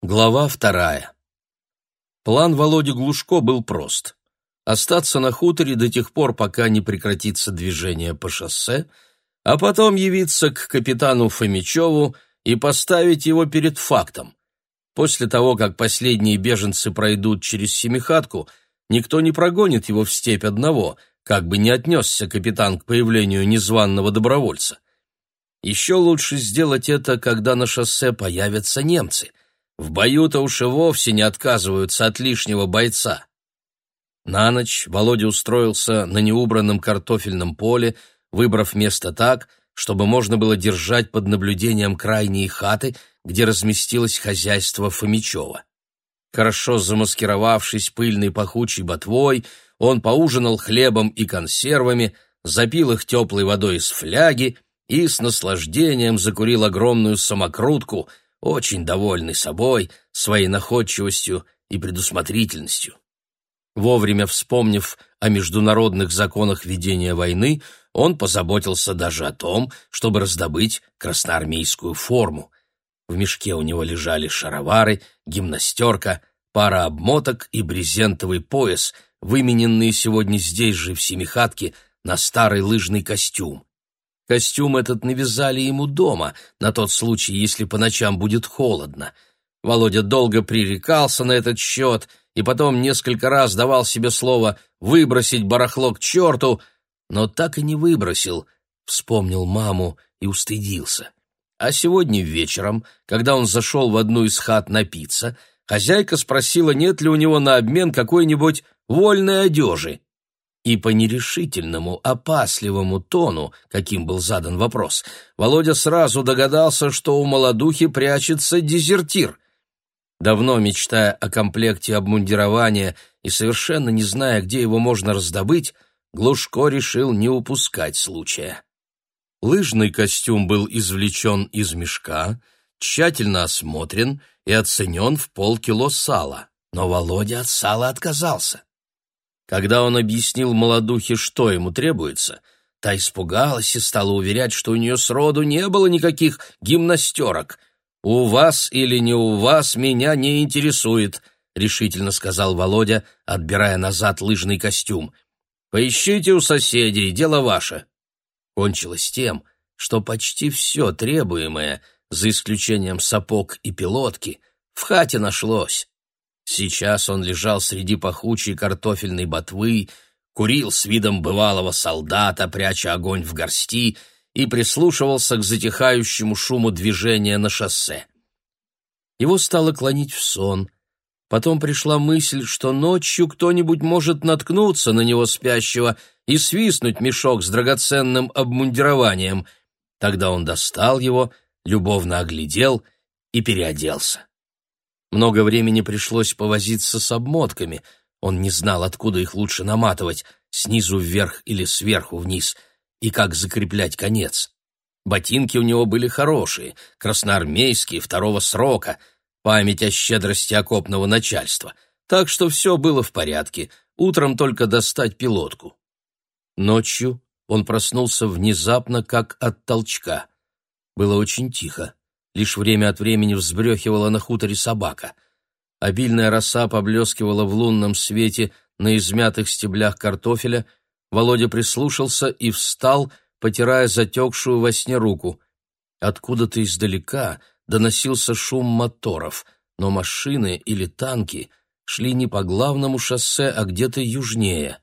Глава вторая. План Володи Глушко был прост. Остаться на хуторе до тех пор, пока не прекратится движение по шоссе, а потом явиться к капитану Фомичеву и поставить его перед фактом. После того, как последние беженцы пройдут через Семихатку, никто не прогонит его в степь одного, как бы не отнесся капитан к появлению незваного добровольца. Еще лучше сделать это, когда на шоссе появятся немцы. В бою-то уж и вовсе не отказываются от лишнего бойца. На ночь Володя устроился на неубранном картофельном поле, выбрав место так, чтобы можно было держать под наблюдением крайние хаты, где разместилось хозяйство Фомичева. Хорошо замаскировавшись пыльной пахучей ботвой, он поужинал хлебом и консервами, запил их теплой водой из фляги и с наслаждением закурил огромную самокрутку, очень довольный собой, своей находчивостью и предусмотрительностью. Вовремя вспомнив о международных законах ведения войны, он позаботился даже о том, чтобы раздобыть красноармейскую форму. В мешке у него лежали шаровары, гимнастерка, пара обмоток и брезентовый пояс, вымененные сегодня здесь же, в Семихатке, на старый лыжный костюм. Костюм этот навязали ему дома, на тот случай, если по ночам будет холодно. Володя долго пререкался на этот счет и потом несколько раз давал себе слово «выбросить барахло к черту», но так и не выбросил, вспомнил маму и устыдился. А сегодня вечером, когда он зашел в одну из хат напиться, хозяйка спросила, нет ли у него на обмен какой-нибудь вольной одежи и по нерешительному, опасливому тону, каким был задан вопрос, Володя сразу догадался, что у молодухи прячется дезертир. Давно мечтая о комплекте обмундирования и совершенно не зная, где его можно раздобыть, Глушко решил не упускать случая. Лыжный костюм был извлечен из мешка, тщательно осмотрен и оценен в полкило сала, но Володя от сала отказался. Когда он объяснил молодухе, что ему требуется, та испугалась и стала уверять, что у нее сроду не было никаких гимнастерок. «У вас или не у вас меня не интересует», — решительно сказал Володя, отбирая назад лыжный костюм. «Поищите у соседей, дело ваше». Кончилось тем, что почти все требуемое, за исключением сапог и пилотки, в хате нашлось. Сейчас он лежал среди пахучей картофельной ботвы, курил с видом бывалого солдата, пряча огонь в горсти, и прислушивался к затихающему шуму движения на шоссе. Его стало клонить в сон. Потом пришла мысль, что ночью кто-нибудь может наткнуться на него спящего и свистнуть мешок с драгоценным обмундированием. Тогда он достал его, любовно оглядел и переоделся. Много времени пришлось повозиться с обмотками. Он не знал, откуда их лучше наматывать, снизу вверх или сверху вниз, и как закреплять конец. Ботинки у него были хорошие, красноармейские, второго срока, память о щедрости окопного начальства. Так что все было в порядке, утром только достать пилотку. Ночью он проснулся внезапно, как от толчка. Было очень тихо. Лишь время от времени взбрехивала на хуторе собака. Обильная роса поблескивала в лунном свете на измятых стеблях картофеля. Володя прислушался и встал, потирая затекшую во сне руку. Откуда-то издалека доносился шум моторов, но машины или танки шли не по главному шоссе, а где-то южнее.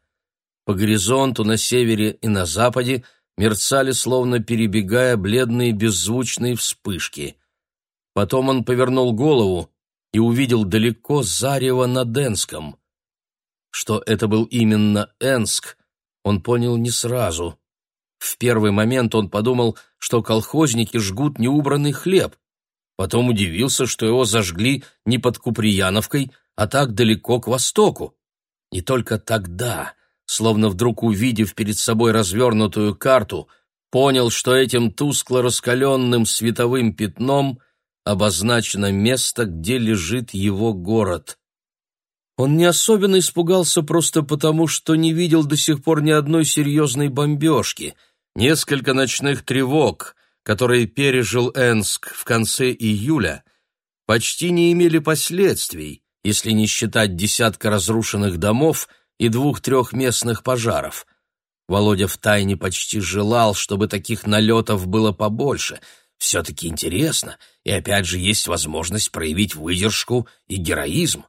По горизонту на севере и на западе мерцали, словно перебегая бледные беззвучные вспышки. Потом он повернул голову и увидел далеко зарево над Энском. Что это был именно Энск, он понял не сразу. В первый момент он подумал, что колхозники жгут неубранный хлеб. Потом удивился, что его зажгли не под Куприяновкой, а так далеко к востоку. И только тогда, словно вдруг увидев перед собой развернутую карту, понял, что этим тускло раскаленным световым пятном обозначено место, где лежит его город. Он не особенно испугался просто потому, что не видел до сих пор ни одной серьезной бомбежки, несколько ночных тревог, которые пережил Энск в конце июля, почти не имели последствий, если не считать десятка разрушенных домов и двух-трех местных пожаров. Володя втайне почти желал, чтобы таких налетов было побольше. Все-таки интересно, и опять же есть возможность проявить выдержку и героизм.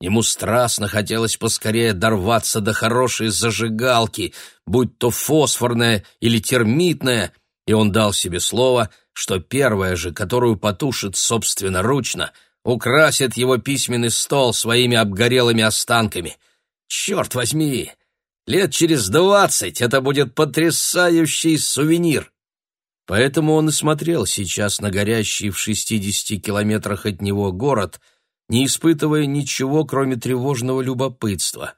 Ему страстно хотелось поскорее дорваться до хорошей зажигалки, будь то фосфорная или термитная, и он дал себе слово, что первая же, которую потушит собственноручно, украсит его письменный стол своими обгорелыми останками. Черт возьми! Лет через двадцать это будет потрясающий сувенир. Поэтому он и смотрел сейчас на горящий в шестидесяти километрах от него город, не испытывая ничего, кроме тревожного любопытства.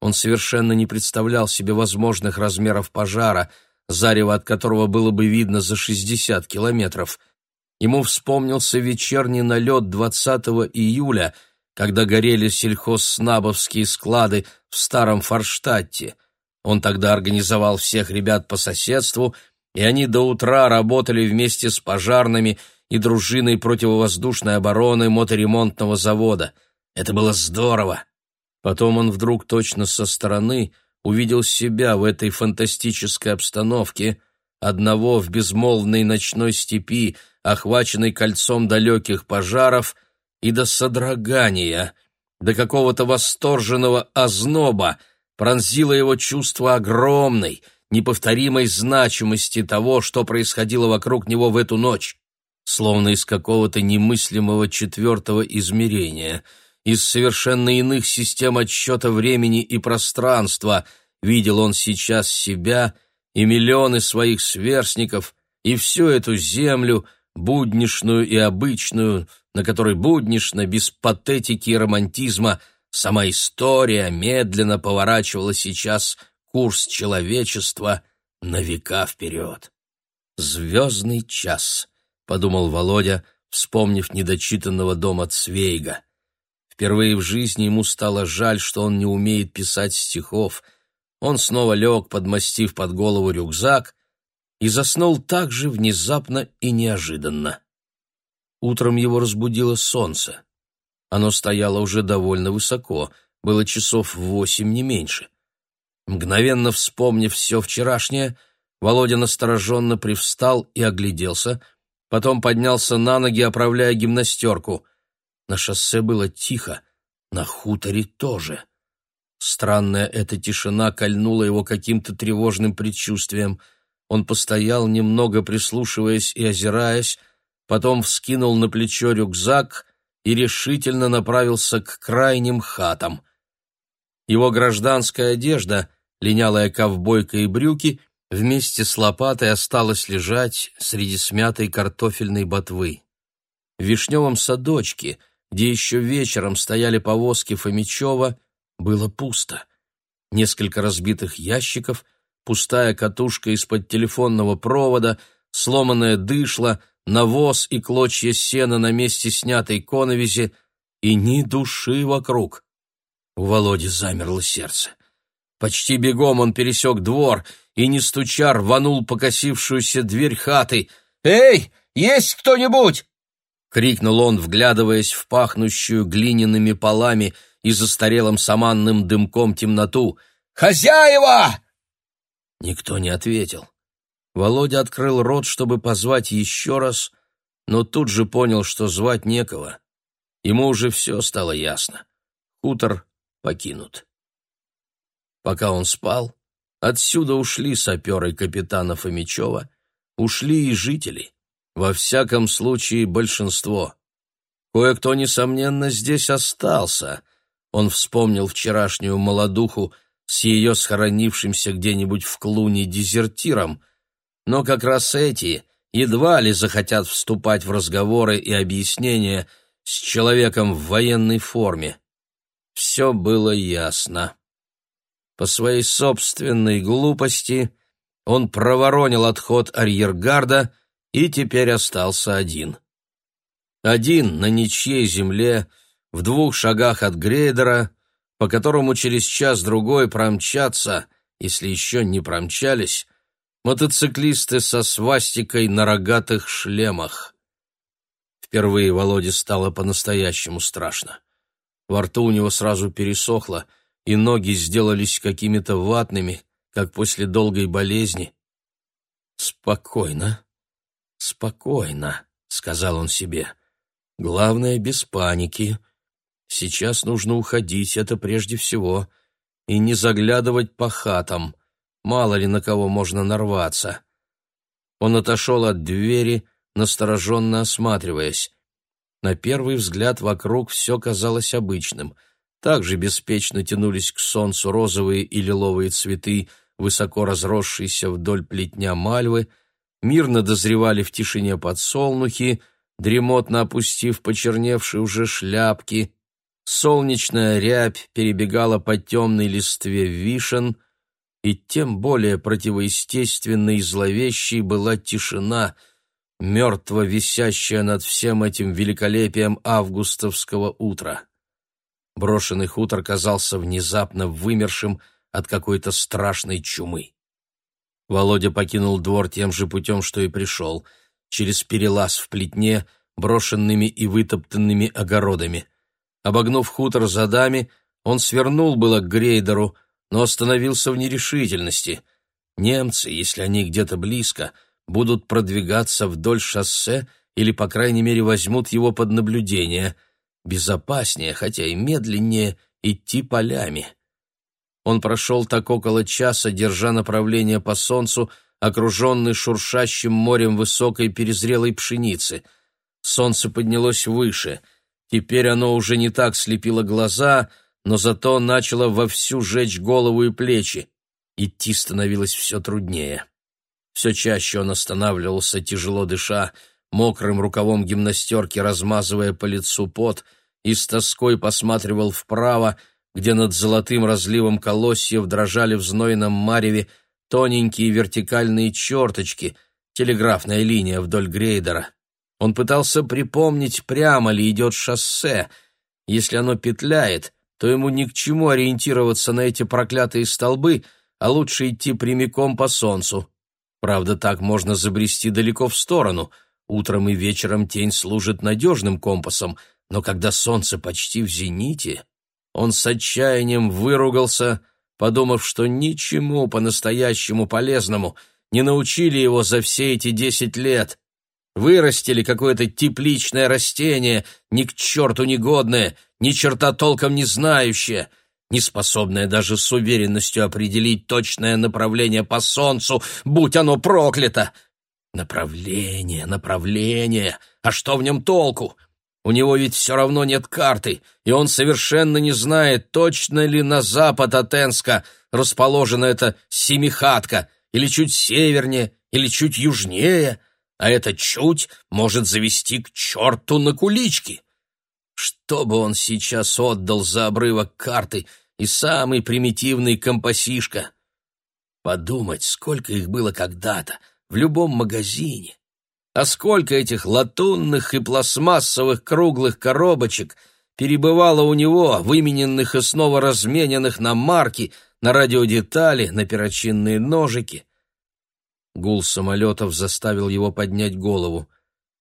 Он совершенно не представлял себе возможных размеров пожара, зарево от которого было бы видно за шестьдесят километров. Ему вспомнился вечерний налет 20 июля — когда горели сельхозснабовские склады в старом Форштадте. Он тогда организовал всех ребят по соседству, и они до утра работали вместе с пожарными и дружиной противовоздушной обороны моторемонтного завода. Это было здорово. Потом он вдруг точно со стороны увидел себя в этой фантастической обстановке, одного в безмолвной ночной степи, охваченной кольцом далеких пожаров — и до содрогания, до какого-то восторженного озноба пронзило его чувство огромной, неповторимой значимости того, что происходило вокруг него в эту ночь, словно из какого-то немыслимого четвертого измерения, из совершенно иных систем отсчета времени и пространства видел он сейчас себя и миллионы своих сверстников, и всю эту землю, буднишную и обычную, на которой буднично, без патетики и романтизма, сама история медленно поворачивала сейчас курс человечества на века вперед. «Звездный час», — подумал Володя, вспомнив недочитанного дома Цвейга. Впервые в жизни ему стало жаль, что он не умеет писать стихов. Он снова лег, подмастив под голову рюкзак, и заснул так же внезапно и неожиданно. Утром его разбудило солнце. Оно стояло уже довольно высоко, было часов восемь, не меньше. Мгновенно вспомнив все вчерашнее, Володя настороженно привстал и огляделся, потом поднялся на ноги, оправляя гимнастерку. На шоссе было тихо, на хуторе тоже. Странная эта тишина кольнула его каким-то тревожным предчувствием. Он постоял, немного прислушиваясь и озираясь, потом вскинул на плечо рюкзак и решительно направился к крайним хатам. Его гражданская одежда, линялая ковбойка и брюки, вместе с лопатой осталась лежать среди смятой картофельной ботвы. В вишневом садочке, где еще вечером стояли повозки Фомичева, было пусто. Несколько разбитых ящиков, пустая катушка из-под телефонного провода, сломанное дышло — навоз и клочья сена на месте снятой коновизи, и ни души вокруг. У Володи замерло сердце. Почти бегом он пересек двор и, не стуча, рванул покосившуюся дверь хаты. «Эй, есть кто-нибудь?» — крикнул он, вглядываясь в пахнущую глиняными полами и застарелым саманным дымком темноту. «Хозяева!» Никто не ответил. Володя открыл рот, чтобы позвать еще раз, но тут же понял, что звать некого. Ему уже все стало ясно. Хутор покинут. Пока он спал, отсюда ушли саперы капитана Фомичева, ушли и жители, во всяком случае большинство. Кое-кто, несомненно, здесь остался. Он вспомнил вчерашнюю молодуху с ее схоронившимся где-нибудь в клуне дезертиром — но как раз эти едва ли захотят вступать в разговоры и объяснения с человеком в военной форме. Все было ясно. По своей собственной глупости он проворонил отход арьергарда и теперь остался один. Один на ничьей земле, в двух шагах от грейдера, по которому через час-другой промчаться, если еще не промчались, мотоциклисты со свастикой на рогатых шлемах. Впервые Володе стало по-настоящему страшно. Во рту у него сразу пересохло, и ноги сделались какими-то ватными, как после долгой болезни. «Спокойно, спокойно», — сказал он себе. «Главное, без паники. Сейчас нужно уходить, это прежде всего, и не заглядывать по хатам. Мало ли на кого можно нарваться». Он отошел от двери, настороженно осматриваясь. На первый взгляд вокруг все казалось обычным. Также беспечно тянулись к солнцу розовые и лиловые цветы, высоко разросшиеся вдоль плетня мальвы, мирно дозревали в тишине подсолнухи, дремотно опустив почерневшие уже шляпки, солнечная рябь перебегала по темной листве вишен, и тем более противоестественной и зловещей была тишина — мертво висящая над всем этим великолепием августовского утра. Брошенный хутор казался внезапно вымершим от какой-то страшной чумы. Володя покинул двор тем же путем, что и пришел, через перелаз в плетне, брошенными и вытоптанными огородами. Обогнув хутор за дами, он свернул было к грейдеру, но остановился в нерешительности. Немцы, если они где-то близко, — будут продвигаться вдоль шоссе или, по крайней мере, возьмут его под наблюдение. Безопаснее, хотя и медленнее, идти полями. Он прошел так около часа, держа направление по солнцу, окруженный шуршащим морем высокой перезрелой пшеницы. Солнце поднялось выше. Теперь оно уже не так слепило глаза, но зато начало вовсю жечь голову и плечи. Идти становилось все труднее. Все чаще он останавливался, тяжело дыша, мокрым рукавом гимнастерки размазывая по лицу пот, и с тоской посматривал вправо, где над золотым разливом колосьев дрожали в знойном мареве тоненькие вертикальные черточки, телеграфная линия вдоль грейдера. Он пытался припомнить, прямо ли идет шоссе. Если оно петляет, то ему ни к чему ориентироваться на эти проклятые столбы, а лучше идти прямиком по солнцу. Правда, так можно забрести далеко в сторону. Утром и вечером тень служит надежным компасом, но когда солнце почти в зените, он с отчаянием выругался, подумав, что ничему по-настоящему полезному не научили его за все эти десять лет. Вырастили какое-то тепличное растение, ни к черту негодное, ни черта толком не знающее — не способная даже с уверенностью определить точное направление по солнцу, будь оно проклято. Направление, направление, а что в нем толку? У него ведь все равно нет карты, и он совершенно не знает, точно ли на запад от Энска расположена эта семихатка, или чуть севернее, или чуть южнее, а это чуть может завести к черту на кулички. Что бы он сейчас отдал за обрывок карты — и самый примитивный компасишка. Подумать, сколько их было когда-то, в любом магазине. А сколько этих латунных и пластмассовых круглых коробочек перебывало у него, вымененных и снова размененных на марки, на радиодетали, на перочинные ножики. Гул самолетов заставил его поднять голову.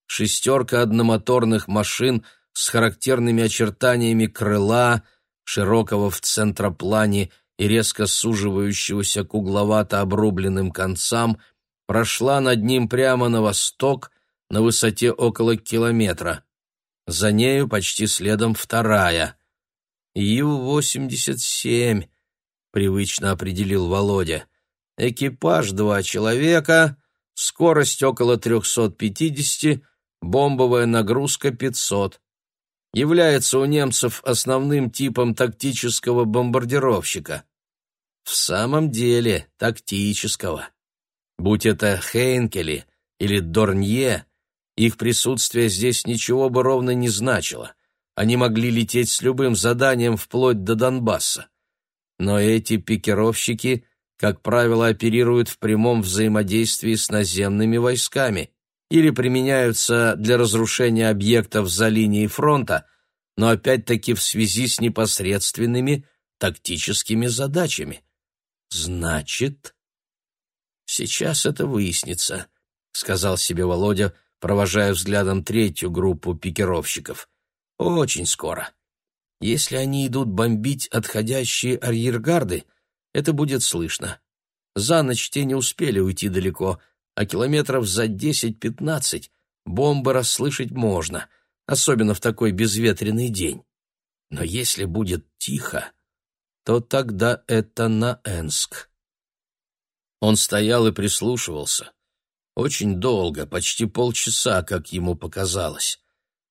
Шестерка одномоторных машин с характерными очертаниями крыла — широкого в центроплане и резко суживающегося к угловато обрубленным концам, прошла над ним прямо на восток на высоте около километра. За нею почти следом вторая. «Ю-87», — привычно определил Володя. «Экипаж два человека, скорость около 350, бомбовая нагрузка 500 является у немцев основным типом тактического бомбардировщика. В самом деле тактического. Будь это Хейнкели или Дорнье, их присутствие здесь ничего бы ровно не значило. Они могли лететь с любым заданием вплоть до Донбасса. Но эти пикировщики, как правило, оперируют в прямом взаимодействии с наземными войсками или применяются для разрушения объектов за линией фронта, но опять-таки в связи с непосредственными тактическими задачами. Значит, сейчас это выяснится, сказал себе Володя, провожая взглядом третью группу пикировщиков. «Очень скоро. Если они идут бомбить отходящие арьергарды, это будет слышно. За ночь те не успели уйти далеко, а километров за десять-пятнадцать бомбы расслышать можно, особенно в такой безветренный день. Но если будет тихо, то тогда это на Энск. Он стоял и прислушивался. Очень долго, почти полчаса, как ему показалось.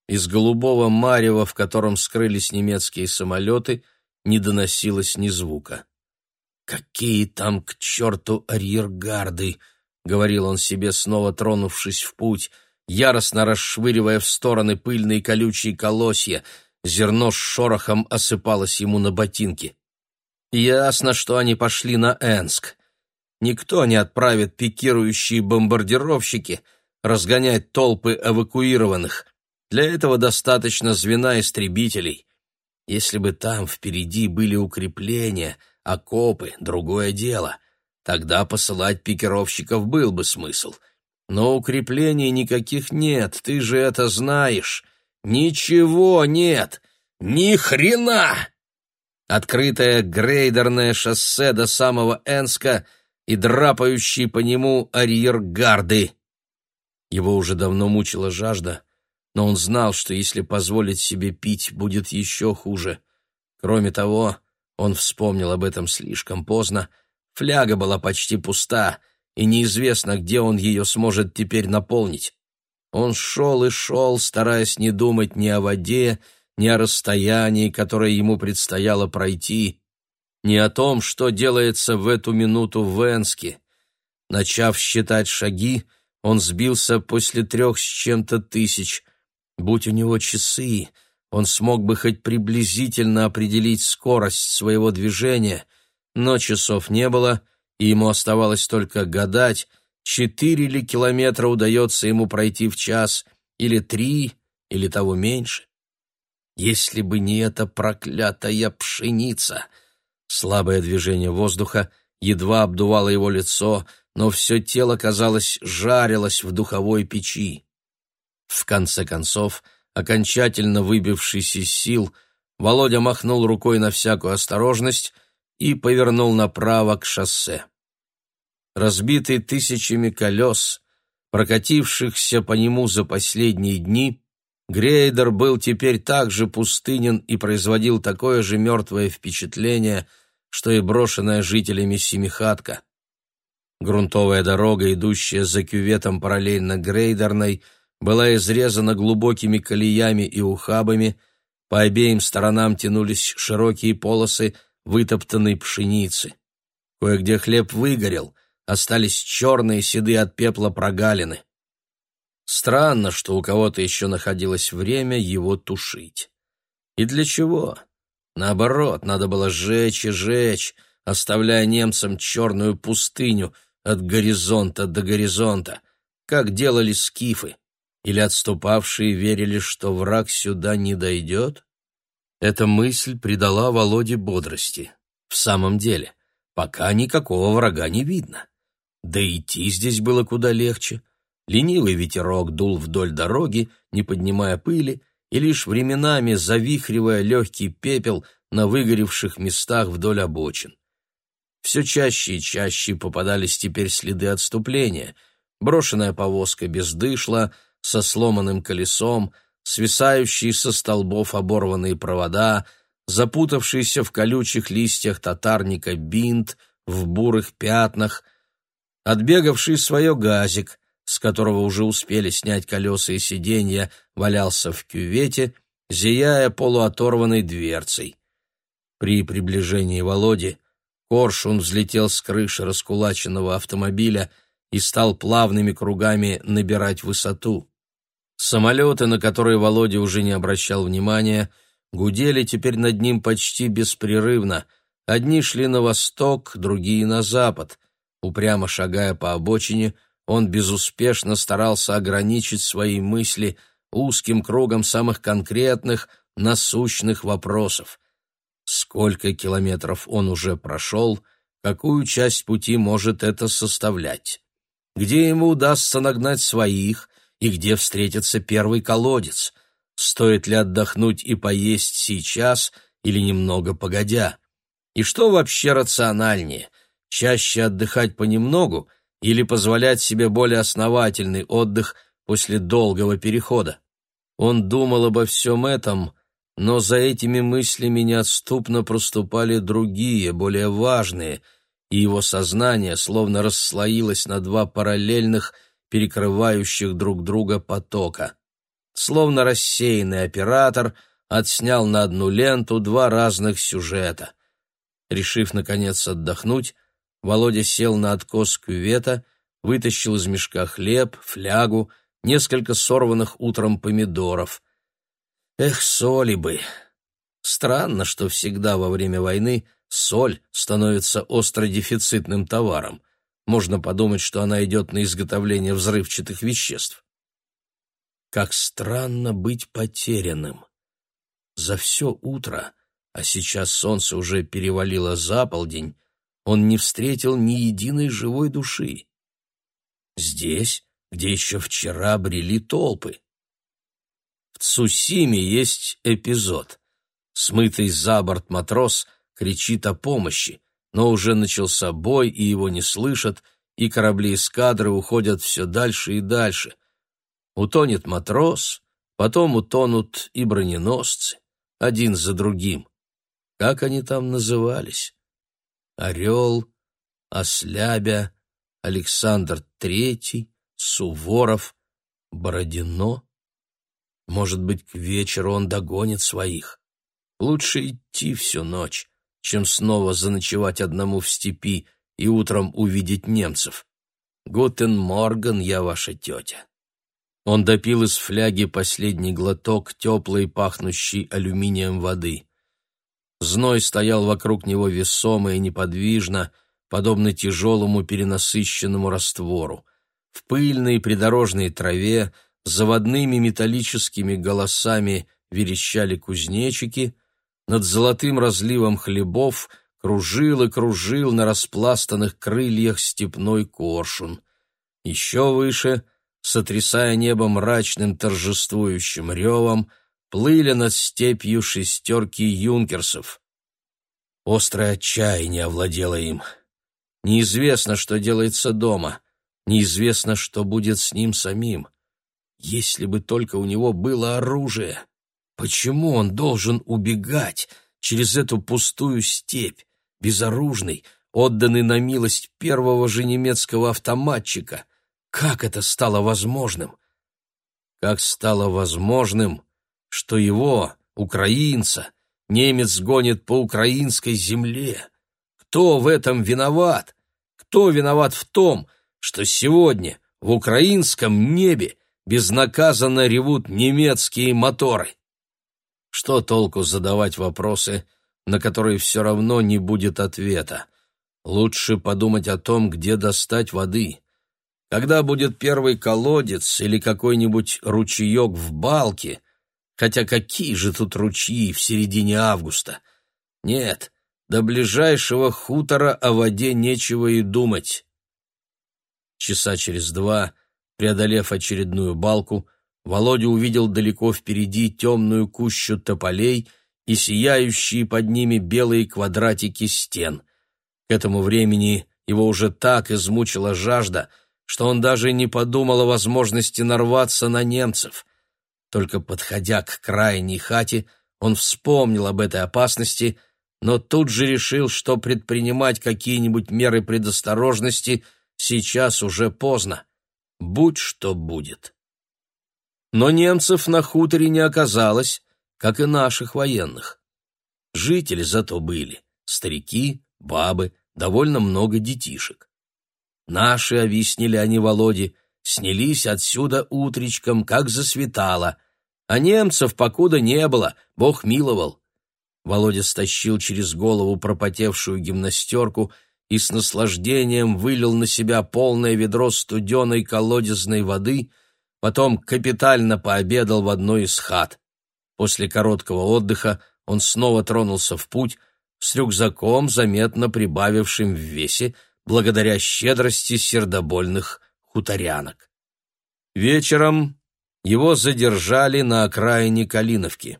Из голубого марева, в котором скрылись немецкие самолеты, не доносилось ни звука. «Какие там к черту арьергарды!» — говорил он себе, снова тронувшись в путь, яростно расшвыривая в стороны пыльные колючие колосья. Зерно с шорохом осыпалось ему на ботинки. Ясно, что они пошли на Энск. Никто не отправит пикирующие бомбардировщики разгонять толпы эвакуированных. Для этого достаточно звена истребителей. Если бы там впереди были укрепления, окопы, другое дело. Тогда посылать пикировщиков был бы смысл. Но укреплений никаких нет, ты же это знаешь. Ничего нет. Ни хрена! Открытое грейдерное шоссе до самого Энска и драпающие по нему арьергарды. Его уже давно мучила жажда, но он знал, что если позволить себе пить, будет еще хуже. Кроме того, он вспомнил об этом слишком поздно, фляга была почти пуста, и неизвестно, где он ее сможет теперь наполнить. Он шел и шел, стараясь не думать ни о воде, ни о расстоянии, которое ему предстояло пройти, ни о том, что делается в эту минуту в Энске. Начав считать шаги, он сбился после трех с чем-то тысяч. Будь у него часы, он смог бы хоть приблизительно определить скорость своего движения, но часов не было, и ему оставалось только гадать, четыре ли километра удается ему пройти в час, или три, или того меньше. Если бы не эта проклятая пшеница! Слабое движение воздуха едва обдувало его лицо, но все тело, казалось, жарилось в духовой печи. В конце концов, окончательно выбившись из сил, Володя махнул рукой на всякую осторожность и повернул направо к шоссе. Разбитый тысячами колес, прокатившихся по нему за последние дни, Грейдер был теперь так же пустынен и производил такое же мертвое впечатление, что и брошенная жителями семихатка. Грунтовая дорога, идущая за кюветом параллельно Грейдерной, была изрезана глубокими колеями и ухабами, по обеим сторонам тянулись широкие полосы вытоптанной пшеницы. Кое-где хлеб выгорел, остались черные седые от пепла прогалины. Странно, что у кого-то еще находилось время его тушить. И для чего? Наоборот, надо было сжечь и жечь, оставляя немцам черную пустыню от горизонта до горизонта, как делали скифы. Или отступавшие верили, что враг сюда не дойдет? Эта мысль придала Володе бодрости. В самом деле, пока никакого врага не видно. Да идти здесь было куда легче. Ленивый ветерок дул вдоль дороги, не поднимая пыли, и лишь временами завихривая легкий пепел на выгоревших местах вдоль обочин. Все чаще и чаще попадались теперь следы отступления. Брошенная повозка без дышла, со сломанным колесом, свисающие со столбов оборванные провода, запутавшийся в колючих листьях татарника бинт в бурых пятнах, отбегавший свое газик, с которого уже успели снять колеса и сиденья, валялся в кювете, зияя полуоторванной дверцей. При приближении Володи Коршун взлетел с крыши раскулаченного автомобиля и стал плавными кругами набирать высоту. Самолеты, на которые Володя уже не обращал внимания, гудели теперь над ним почти беспрерывно. Одни шли на восток, другие — на запад. Упрямо шагая по обочине — он безуспешно старался ограничить свои мысли узким кругом самых конкретных, насущных вопросов. Сколько километров он уже прошел, какую часть пути может это составлять? Где ему удастся нагнать своих и где встретится первый колодец, стоит ли отдохнуть и поесть сейчас или немного погодя. И что вообще рациональнее, чаще отдыхать понемногу или позволять себе более основательный отдых после долгого перехода? Он думал обо всем этом, но за этими мыслями неотступно проступали другие, более важные, и его сознание словно расслоилось на два параллельных, перекрывающих друг друга потока. Словно рассеянный оператор отснял на одну ленту два разных сюжета. Решив, наконец, отдохнуть, Володя сел на откос кювета, вытащил из мешка хлеб, флягу, несколько сорванных утром помидоров. Эх, соли бы! Странно, что всегда во время войны соль становится остродефицитным товаром. Можно подумать, что она идет на изготовление взрывчатых веществ. Как странно быть потерянным. За все утро, а сейчас солнце уже перевалило за полдень, он не встретил ни единой живой души. Здесь, где еще вчера брели толпы. В Цусиме есть эпизод. Смытый за борт матрос кричит о помощи, но уже начался бой, и его не слышат, и корабли эскадры уходят все дальше и дальше. Утонет матрос, потом утонут и броненосцы, один за другим. Как они там назывались? Орел, Ослябя, Александр Третий, Суворов, Бородино. Может быть, к вечеру он догонит своих. Лучше идти всю ночь, чем снова заночевать одному в степи и утром увидеть немцев. Гутен Морган, я ваша тетя. Он допил из фляги последний глоток теплой, пахнущей алюминием воды. Зной стоял вокруг него весомо и неподвижно, подобно тяжелому перенасыщенному раствору. В пыльной придорожной траве заводными металлическими голосами верещали кузнечики, над золотым разливом хлебов кружил и кружил на распластанных крыльях степной коршун. Еще выше, сотрясая небо мрачным торжествующим ревом, плыли над степью шестерки юнкерсов. Острое отчаяние овладело им. Неизвестно, что делается дома, неизвестно, что будет с ним самим. Если бы только у него было оружие! Почему он должен убегать через эту пустую степь, безоружный, отданный на милость первого же немецкого автоматчика? Как это стало возможным? Как стало возможным, что его, украинца, немец гонит по украинской земле? Кто в этом виноват? Кто виноват в том, что сегодня в украинском небе безнаказанно ревут немецкие моторы? Что толку задавать вопросы, на которые все равно не будет ответа? Лучше подумать о том, где достать воды. Когда будет первый колодец или какой-нибудь ручеек в балке, хотя какие же тут ручьи в середине августа? Нет, до ближайшего хутора о воде нечего и думать. Часа через два, преодолев очередную балку, Володя увидел далеко впереди темную кущу тополей и сияющие под ними белые квадратики стен. К этому времени его уже так измучила жажда, что он даже не подумал о возможности нарваться на немцев. Только подходя к крайней хате, он вспомнил об этой опасности, но тут же решил, что предпринимать какие-нибудь меры предосторожности сейчас уже поздно. Будь что будет. Но немцев на хуторе не оказалось, как и наших военных. Жители зато были — старики, бабы, довольно много детишек. Наши, объяснили они Володе, снялись отсюда утречком, как засветало, а немцев покуда не было, Бог миловал. Володя стащил через голову пропотевшую гимнастерку и с наслаждением вылил на себя полное ведро студеной колодезной воды — Потом капитально пообедал в одной из хат. После короткого отдыха он снова тронулся в путь с рюкзаком, заметно прибавившим в весе, благодаря щедрости сердобольных хуторянок. Вечером его задержали на окраине Калиновки.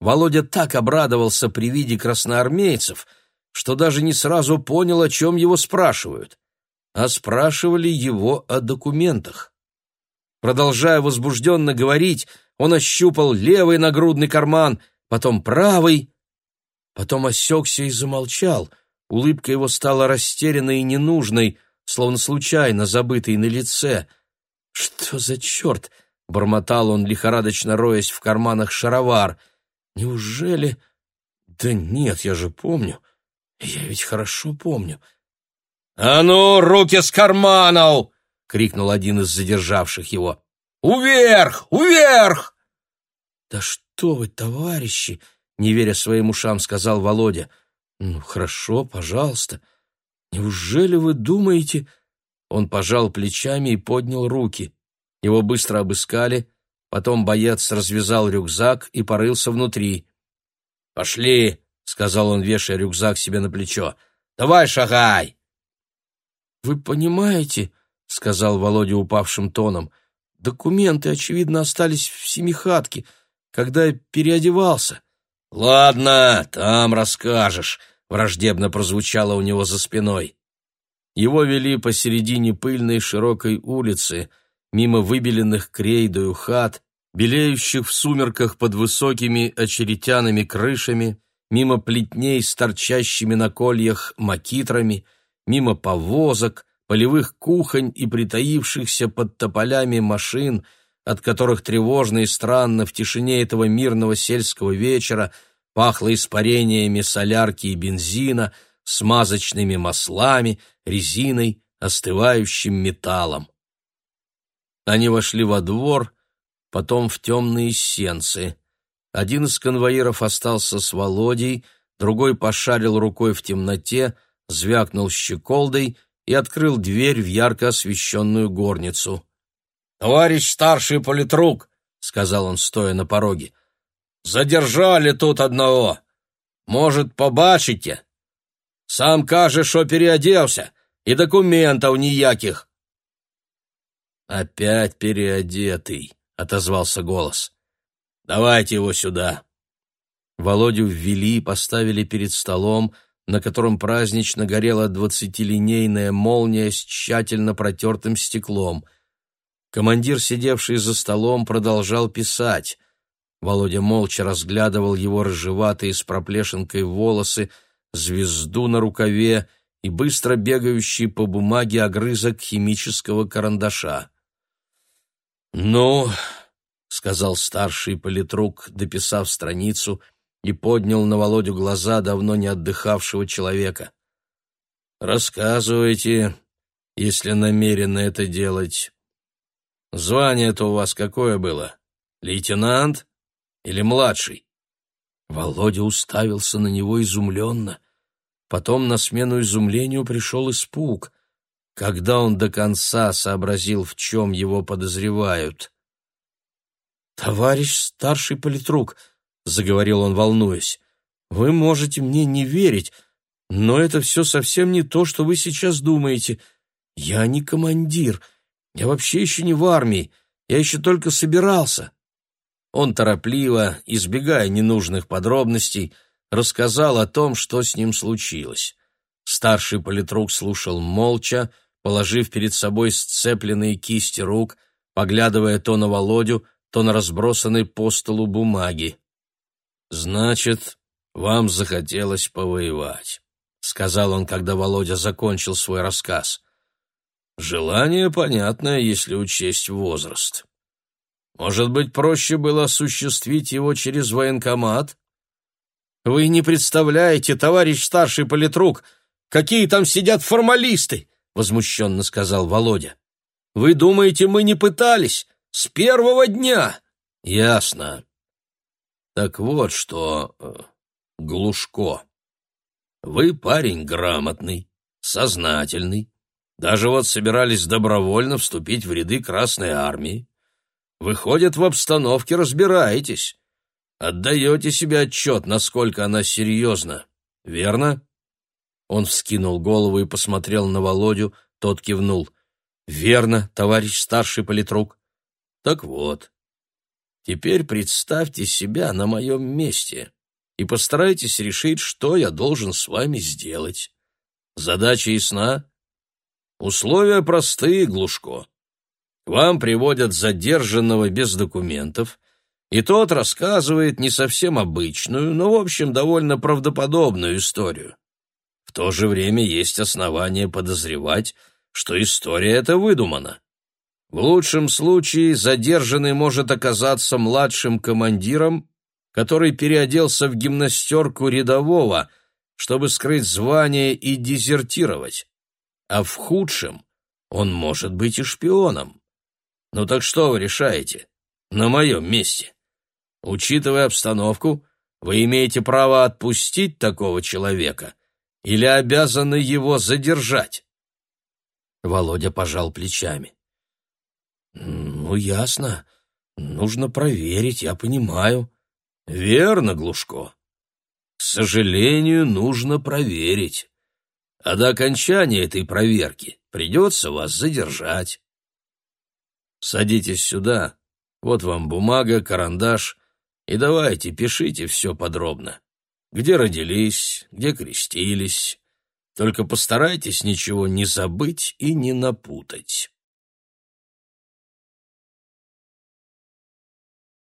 Володя так обрадовался при виде красноармейцев, что даже не сразу понял, о чем его спрашивают. А спрашивали его о документах. Продолжая возбужденно говорить, он ощупал левый нагрудный карман, потом правый, потом осекся и замолчал. Улыбка его стала растерянной и ненужной, словно случайно забытой на лице. «Что за черт?» — бормотал он, лихорадочно роясь в карманах шаровар. «Неужели...» «Да нет, я же помню. Я ведь хорошо помню». «А ну, руки с карманов!» — крикнул один из задержавших его. «Уверх! Уверх!» «Да что вы, товарищи!» — не веря своим ушам, сказал Володя. «Ну, хорошо, пожалуйста. Неужели вы думаете...» Он пожал плечами и поднял руки. Его быстро обыскали, потом боец развязал рюкзак и порылся внутри. «Пошли!» — сказал он, вешая рюкзак себе на плечо. «Давай шагай!» «Вы понимаете...» — сказал Володя упавшим тоном. «Документы, очевидно, остались в семихатке, когда я переодевался». «Ладно, там расскажешь», — враждебно прозвучало у него за спиной. Его вели посередине пыльной широкой улицы, мимо выбеленных крейдою хат, белеющих в сумерках под высокими очеретяными крышами, мимо плетней с торчащими на кольях макитрами, мимо повозок, полевых кухонь и притаившихся под тополями машин, от которых тревожно и странно в тишине этого мирного сельского вечера пахло испарениями солярки и бензина, смазочными маслами, резиной, остывающим металлом. Они вошли во двор, потом в темные сенцы. Один из конвоиров остался с Володей, другой пошарил рукой в темноте, звякнул щеколдой и открыл дверь в ярко освещенную горницу. «Товарищ старший политрук», — сказал он, стоя на пороге, — «задержали тут одного. Может, побачите? Сам каже, что переоделся, и документов ніяких». «Опять переодетый», — отозвался голос. «Давайте его сюда». Володю ввели и поставили перед столом, на котором празднично горела двадцатилинейная молния с тщательно протертым стеклом. Командир, сидевший за столом, продолжал писать. Володя молча разглядывал его рыжеватые с проплешинкой волосы, звезду на рукаве и быстро бегающий по бумаге огрызок химического карандаша. «Ну», — сказал старший политрук, дописав страницу — и поднял на Володю глаза давно не отдыхавшего человека. «Рассказывайте, если намерены это делать. Звание-то у вас какое было? Лейтенант или младший?» Володя уставился на него изумленно. Потом на смену изумлению пришел испуг, когда он до конца сообразил, в чем его подозревают. «Товарищ старший политрук», заговорил он, волнуясь. Вы можете мне не верить, но это все совсем не то, что вы сейчас думаете. Я не командир. Я вообще еще не в армии. Я еще только собирался. Он торопливо, избегая ненужных подробностей, рассказал о том, что с ним случилось. Старший политрук слушал молча, положив перед собой сцепленные кисти рук, поглядывая то на Володю, то на разбросанные по столу бумаги. «Значит, вам захотелось повоевать», — сказал он, когда Володя закончил свой рассказ. «Желание понятное, если учесть возраст. Может быть, проще было осуществить его через военкомат?» «Вы не представляете, товарищ старший политрук, какие там сидят формалисты!» — возмущенно сказал Володя. «Вы думаете, мы не пытались? С первого дня!» «Ясно. Так вот что, э, Глушко, вы парень грамотный, сознательный, даже вот собирались добровольно вступить в ряды Красной Армии. Выходит, в обстановке разбираетесь, отдаете себе отчет, насколько она серьезна, верно? Он вскинул голову и посмотрел на Володю, тот кивнул. «Верно, товарищ старший политрук. Так вот, теперь представьте себя на моем месте и постарайтесь решить, что я должен с вами сделать. Задача ясна? Условия простые, Глушко. К вам приводят задержанного без документов, и тот рассказывает не совсем обычную, но, в общем, довольно правдоподобную историю. В то же время есть основания подозревать, что история эта выдумана. В лучшем случае задержанный может оказаться младшим командиром, который переоделся в гимнастерку рядового, чтобы скрыть звание и дезертировать. А в худшем он может быть и шпионом. Ну так что вы решаете? На моем месте. Учитывая обстановку, вы имеете право отпустить такого человека или обязаны его задержать? Володя пожал плечами. «Ну, ясно. Нужно проверить, я понимаю». «Верно, Глушко. К сожалению, нужно проверить. А до окончания этой проверки придется вас задержать. Садитесь сюда, вот вам бумага, карандаш, и давайте пишите все подробно. Где родились, где крестились. Только постарайтесь ничего не забыть и не напутать.